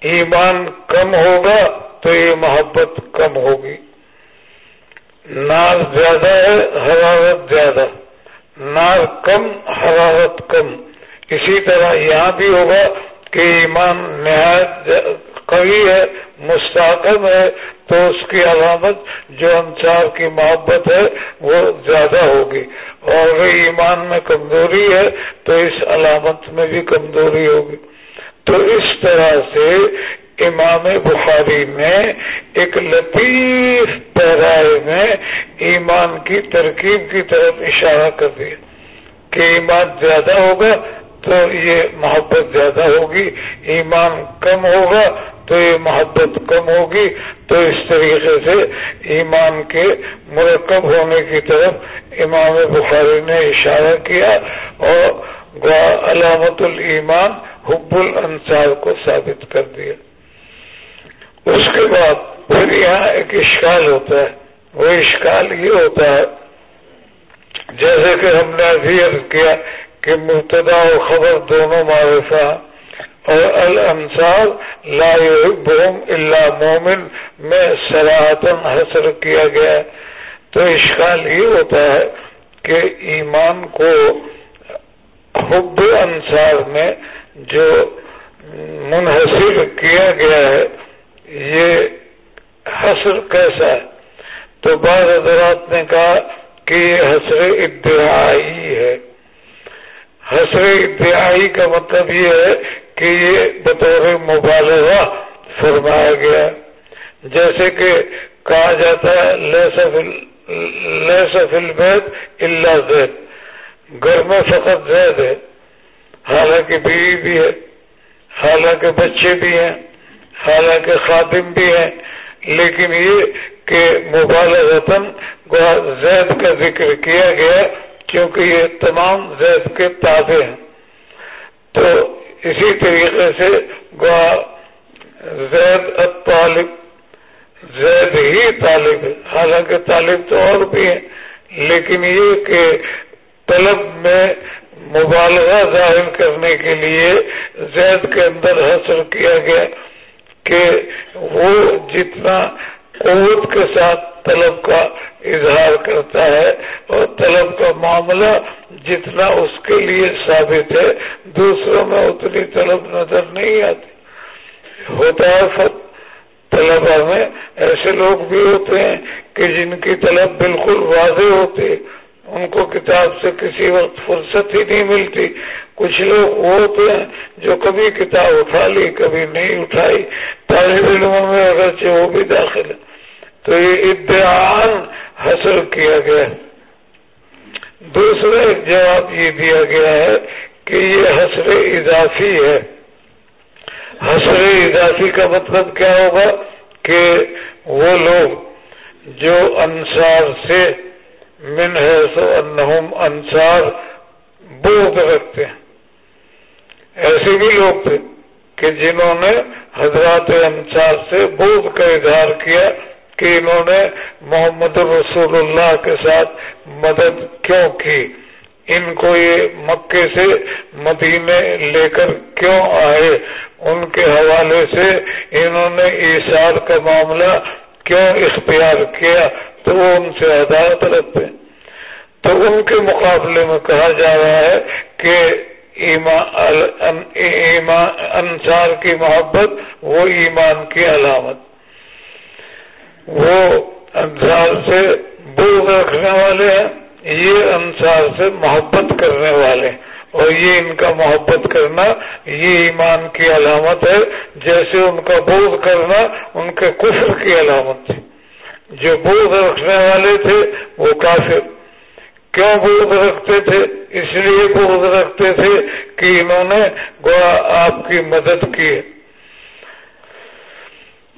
ایمان کم ہوگا تو یہ محبت کم ہوگی۔ نار زیادہ ہے، حرارت زیادہ۔ نار کم حرارت کم۔ اسی طرح یہاں بھی ہوگا کہ ایمان نہایت قوی ہے، مستحکم ہے، تو اس کی علامت جو انصار کی محبت ہے، وہ زیادہ ہوگی۔ اور اگر ایمان میں کمزوری ہے، تو اس علامت میں بھی کمزوری ہوگی۔ تو اس طرح سے امام بخاری نے ایک لطیف پیرائے میں ایمان کی ترکیب کی طرف اشارہ کر دیا کہ ایمان زیادہ ہوگا تو یہ محبت زیادہ ہوگی، ایمان کم ہوگا تو یہ محبت کم ہوگی۔ تو اس طریقے سے ایمان کے مرکب ہونے کی طرف امام بخاری نے اشارہ کیا اور علامت المان حب الانصار کو ثابت کر دیا۔ اس کے بعد پھر یہاں ایک اشکال ہوتا ہے۔ وہ اشکال یہ ہوتا ہے، جیسے کہ ہم نے ابھی عرض کیا کہ مبتدا و خبر دونوں معرفہ اور الانصار لا يحبهم الا مومن میں سراہتن حسر کیا گیا تو اشکال یہ ہوتا ہے کہ ایمان کو حب انصار میں جو منحصر کیا گیا ہے یہ حسر کیسا ہے؟ تو بعض حضرات نے کہا کہ یہ حسر ادعائی ہے۔ حسر ادعائی کا مطلب یہ ہے کہ یہ بطور مبالغہ فرمایا گیا۔ جیسے کہ کہا جاتا ہے اللہ زید گھر میں فقط زید ہے۔ حالانکہ بیوی بھی ہے۔ حالانکہ بچے بھی ہیں۔ حالانکہ خادم بھی ہیں۔ لیکن یہ کہ مبالغ زید کا ذکر کیا گیا کیونکہ یہ تمام زید کے تابع ہیں۔ تو اسی طریقے سے زید اب طالب زید ہی طالب حالانکہ طالب تو اور بھی ہیں۔ لیکن یہ کہ طلب میں مبالغہ ظاہر کرنے کے لیے زید کے اندر حاصل کیا گیا۔ کہ وہ جتنا قوت کے ساتھ طلب کا اظہار کرتا ہے اور طلب کا معاملہ جتنا اس کے لیے ثابت ہے، دوسروں میں اتنی طلب نظر نہیں آتی۔ ہوتا ہے فت طلبا میں ایسے لوگ بھی ہوتے ہیں کہ جن کی طلب بالکل واضح ہوتی، ان کو کتاب سے کسی وقت فرصت ہی نہیں ملتی۔ کچھ لوگ وہ ہوتے ہیں جو کبھی کتاب اٹھا لی، کبھی نہیں اٹھائی۔ طالب علموں میں اگرچہ وہ بھی داخل ہے تو یہ ادعان حاصل کیا گیا۔ دوسرا جواب یہ دیا گیا ہے کہ یہ حسر اضافی ہے۔ حسر اضافی کا مطلب کیا ہوگا؟ کہ وہ لوگ جو انصار سے، من ہے سو انہم انصار بہت رکھتے ہیں۔ ایسے بھی لوگ تھے کہ جنہوں نے حضرات انصار سے بودھ کا اظہار کیا کہ انہوں نے محمد رسول اللہ کے ساتھ مدد کیوں کی؟ ان کو یہ مکے سے مدینے لے کر کیوں آئے؟ ان کے حوالے سے انہوں نے ایشار کا معاملہ کیوں اختیار کیا؟ تو وہ ان سے عدالت رکھتے تو ان کے مقابلے میں کہا جا رہا ہے کہ ایمان انصار کی محبت، وہ ایمان کی علامت۔ وہ انصار سے بوگ رکھنے والے ہیں، یہ انصار سے محبت کرنے والے اور یہ ان کا محبت کرنا، یہ ایمان کی علامت ہے۔ جیسے ان کا بوگ کرنا، ان کے کفر کی علامت تھی۔ جو بوگ رکھنے والے تھے، وہ کافر۔ کیوں بوگ رکھتے تھے؟ اس لیے بوگ رکھتے تھے کہ انہوں نے گوا آپ کی مدد کی۔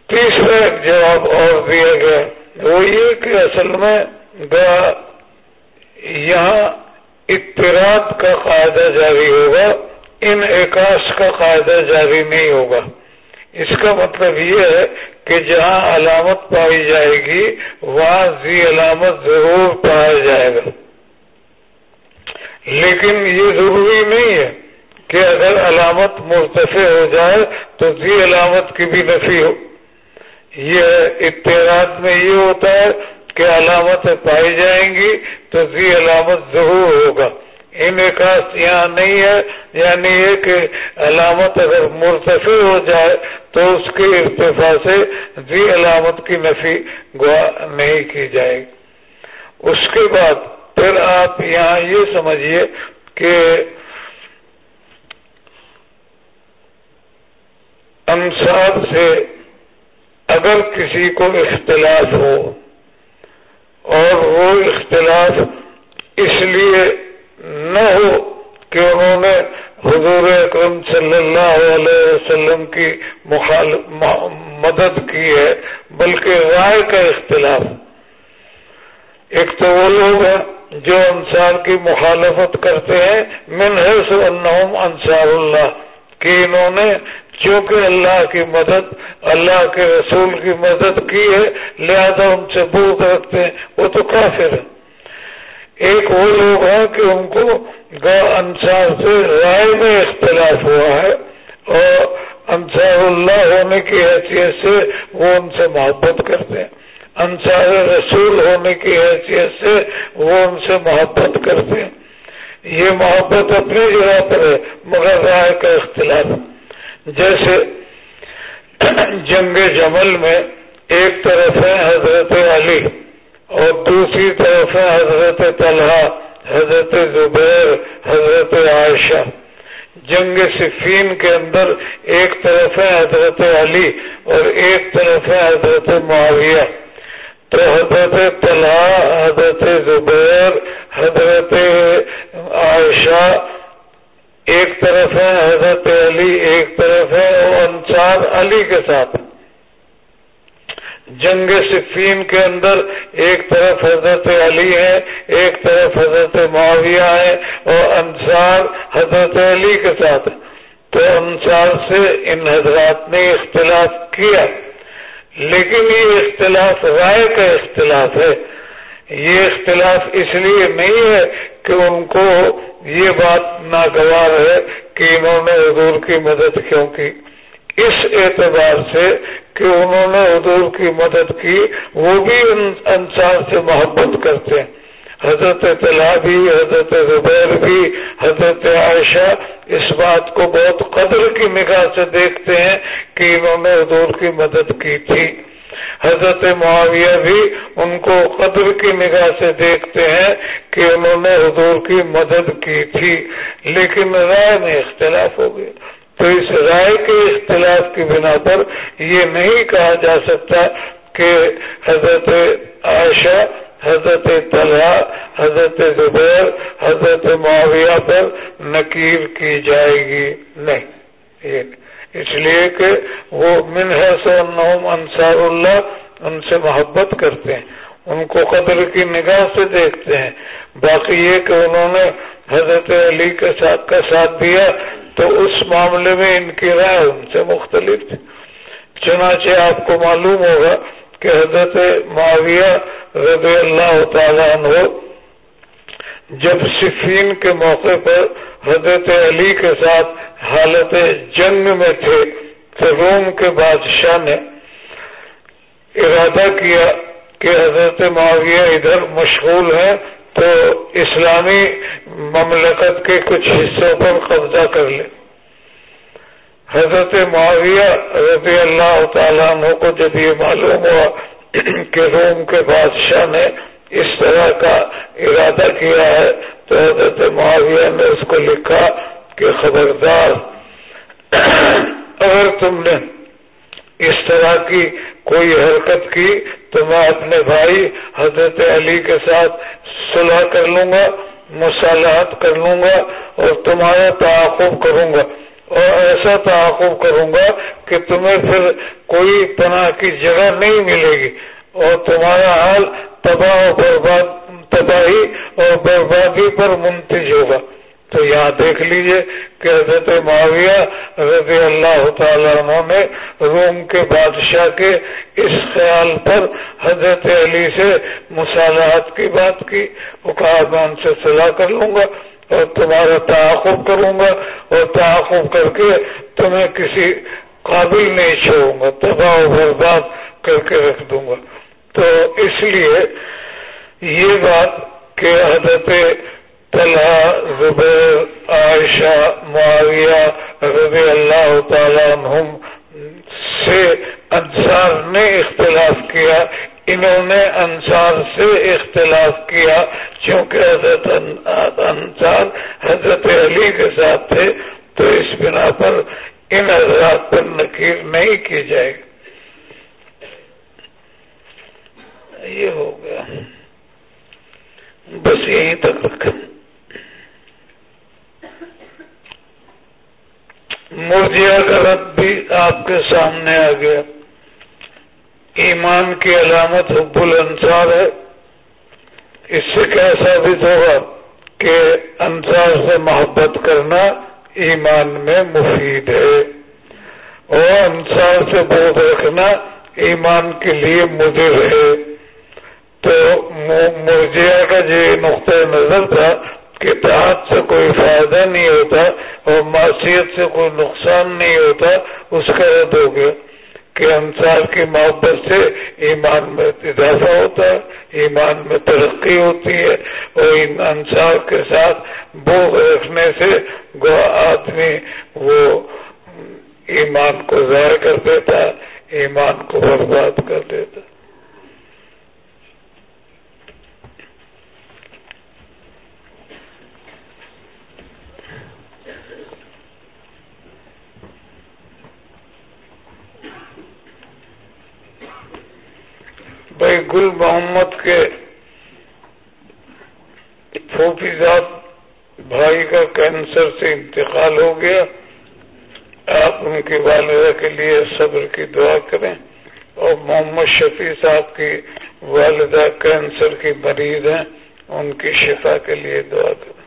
تیسرا ایک جواب اور دیا گیا۔ وہ یہ کہ اصل میں یہاں اطراط کا قاعدہ جاری ہوگا ان اکاش کا قاعدہ جاری نہیں ہوگا۔ اس کا مطلب یہ ہے کہ جہاں علامت پائی جائے گی، وہاں زی علامت ضرور پایا جائے گا۔ لیکن یہ ضروری نہیں ہے کہ اگر علامت مرتفع ہو جائے تو زی علامت کی بھی نفی ہو۔ یہ اتحاد میں یہ ہوتا ہے کہ علامت پائی جائیں گی تو زی علامت ضرور ہوگا۔ انعکاس یہاں نہیں ہے یعنی یہ کہ علامت اگر مرتفع ہو جائے تو اس کے ارتفا سے زی علامت کی نفی گوا نہیں کی جائے گی۔ اس کے بعد پھر آپ یہاں یہ سمجھیے کہ انصاب سے اگر کسی کو اختلاف ہو اور وہ اختلاف اس لیے نہ ہو کہ انہوں نے حضور اکرم صلی اللہ علیہ وسلم کی مدد کی ہے، بلکہ رائے کا اختلاف۔ ایک تو وہ لوگ ہیں جو انصار کی مخالفت کرتے ہیں، من ہے سو انصار اللہ، کہ انہوں نے چونکہ اللہ کی مدد، اللہ کے رسول کی مدد کی ہے، لہذا ان سے بوت رکھتے ہیں، وہ تو کافر ہے ایک وہ لوگ ہیں کہ ان کو انصار سے رائے میں اختلاف ہوا ہے، اور انصار اللہ ہونے کی حیثیت سے وہ ان سے محبت کرتے ہیں۔ انصار رسول ہونے کی حیثیت سے وہ ان سے محبت کرتے ہیں۔ یہ محبت اپنی جگہ پر ہے، مگر رائے کا اختلاف۔ جیسے جنگ جمل میں ایک طرف ہے حضرت علی اور دوسری طرف ہے حضرت طلحہ، حضرت زبیر، حضرت عائشہ۔ جنگ صفین کے اندر ایک طرف ہے حضرت علی اور ایک طرف ہے حضرت معاویہ۔ تو حضرت طلحہ حضرت زبیر، حضرت عائشہ ایک طرف ہے، حضرت علی ایک طرف ہے انصار علی کے ساتھ۔ جنگ صفین کے اندر ایک طرف حضرت علی ہے ایک طرف حضرت معاویہ ہے اور انصار حضرت علی کے ساتھ۔ تو انصار سے ان حضرات نے اختلاف کیا۔ لیکن یہ اختلاف رائے کا اختلاف ہے۔ یہ اختلاف اس لیے نہیں ہے کہ ان کو یہ بات ناگوار ہے کہ انہوں نے حضور کی مدد کیوں کی۔ اس اعتبار سے کہ انہوں نے حضور کی مدد کی، وہ بھی انصار سے محبت کرتے ہیں۔ حضرت طلحہ بھی، حضرت زبیر بھی، حضرت عائشہ اس بات کو بہت قدر کی نگاہ سے دیکھتے ہیں کہ انہوں نے حضور کی مدد کی تھی۔ حضرت معاویہ بھی ان کو قدر کی نگاہ سے دیکھتے ہیں کہ انہوں نے حضور کی مدد کی تھی۔ لیکن رائے میں اختلاف ہو گیا۔ تو اس رائے کے اختلاف کی بنا پر یہ نہیں کہا جا سکتا کہ حضرت عائشہ حضرت طلحہ، حضرت زبیر، حضرت معاویہ پر نکیر کی جائے گی۔ نہیں اس لیے کہ وہ منحص انصار اللہ ان سے محبت کرتے ہیں، ان کو قدر کی نگاہ سے دیکھتے ہیں۔ باقی یہ کہ انہوں نے حضرت علی کے ساتھ کا ساتھ دیا تو اس معاملے میں ان کی رائے ان سے مختلف تھی۔ چنانچہ آپ کو معلوم ہوگا کہ حضرت معاویہ رضی اللہ تعالیٰ عنہ جب صفین کے موقع پر حضرت علی کے ساتھ حالت جنگ میں تھے، تو روم کے بادشاہ نے ارادہ کیا کہ حضرت معاویہ ادھر مشغول ہیں تو اسلامی مملکت کے کچھ حصوں پر قبضہ کر لے حضرت معاویہ رضی اللہ تعالیٰ عنہ کو جب یہ معلوم ہوا کہ روم کے بادشاہ نے اس طرح کا ارادہ کیا ہے، تو حضرت معاویہ نے اس کو لکھا کہ خبردار، اگر تم نے اس طرح کی کوئی حرکت کی تو میں اپنے بھائی حضرت علی کے ساتھ صلاح کر لوں گا، مصالحت کر لوں گا اور تمہارا تعاقب کروں گا۔ اور ایسا تعاقب کروں گا کہ تمہیں پھر کوئی پناہ کی جگہ نہیں ملے گی اور تمہارا حال تباہ و برباد، تباہی اور بربادی پر منتج ہوگا۔ تو یہاں دیکھ لیجیے کہ حضرت معاویہ رضی اللہ تعالیٰ عنہ نے روم کے بادشاہ کے اس خیال پر حضرت علی سے مصالحات کی بات کی۔ وہ کہا، میں ان سے صلاح کر لوں گا۔ اور تمہارا تعاقب کروں گا اور تعاقب کر کے تمہیں کسی قابل نہیں چھوڑوں گا، تباہ و برباد کر کے رکھ دوں گا۔ تو اس لیے یہ بات کہ حضرت طلحہ، زبیر، عائشہ، معاویہ رضی اللہ تعالیٰ عنہم سے انصار نے اختلاف کیا، انہوں نے انصار سے اختلاف کیا، چونکہ حضرت انصار حضرت علی کے ساتھ تھے، تو اس بنا پر ان حضرات پر نکیر نہیں کی جائے یہ ہو گیا۔ بس یہیں تک رکھیں۔ مرجیا کا رد بھی آپ کے سامنے آ گیا۔ ایمان کی علامت حب الانصار ہے۔ اس سے کیا ثابت ہوگا کہ انصار سے محبت کرنا ایمان میں مفید ہے۔ اور انصار سے بہت رکھنا ایمان کے لیے مضر ہے۔ تو مرجیا کا جو نقطۂ نظر تھا کہ تحت سے کوئی فائدہ نہیں ہوتا اور معاشیت سے کوئی نقصان نہیں ہوتا، اس کا رد ہو گیا کہ انصار کی محبت سے ایمان میں اضافہ ہوتا ہے، ایمان میں ترقی ہوتی ہے، اور ان انصار کے ساتھ بوگ رکھنے سے گو آدمی وہ ایمان کو ضائع کر دیتا ایمان کو برباد کر دیتا بھائی گل محمد کے پھوپھی صاحب بھائی کا کینسر سے انتقال ہو گیا۔ آپ ان کی والدہ کے لیے صبر کی دعا کریں۔ اور محمد شفیع صاحب کی والدہ کینسر کی مریض ہیں، ان کی شفا کے لیے دعا کریں۔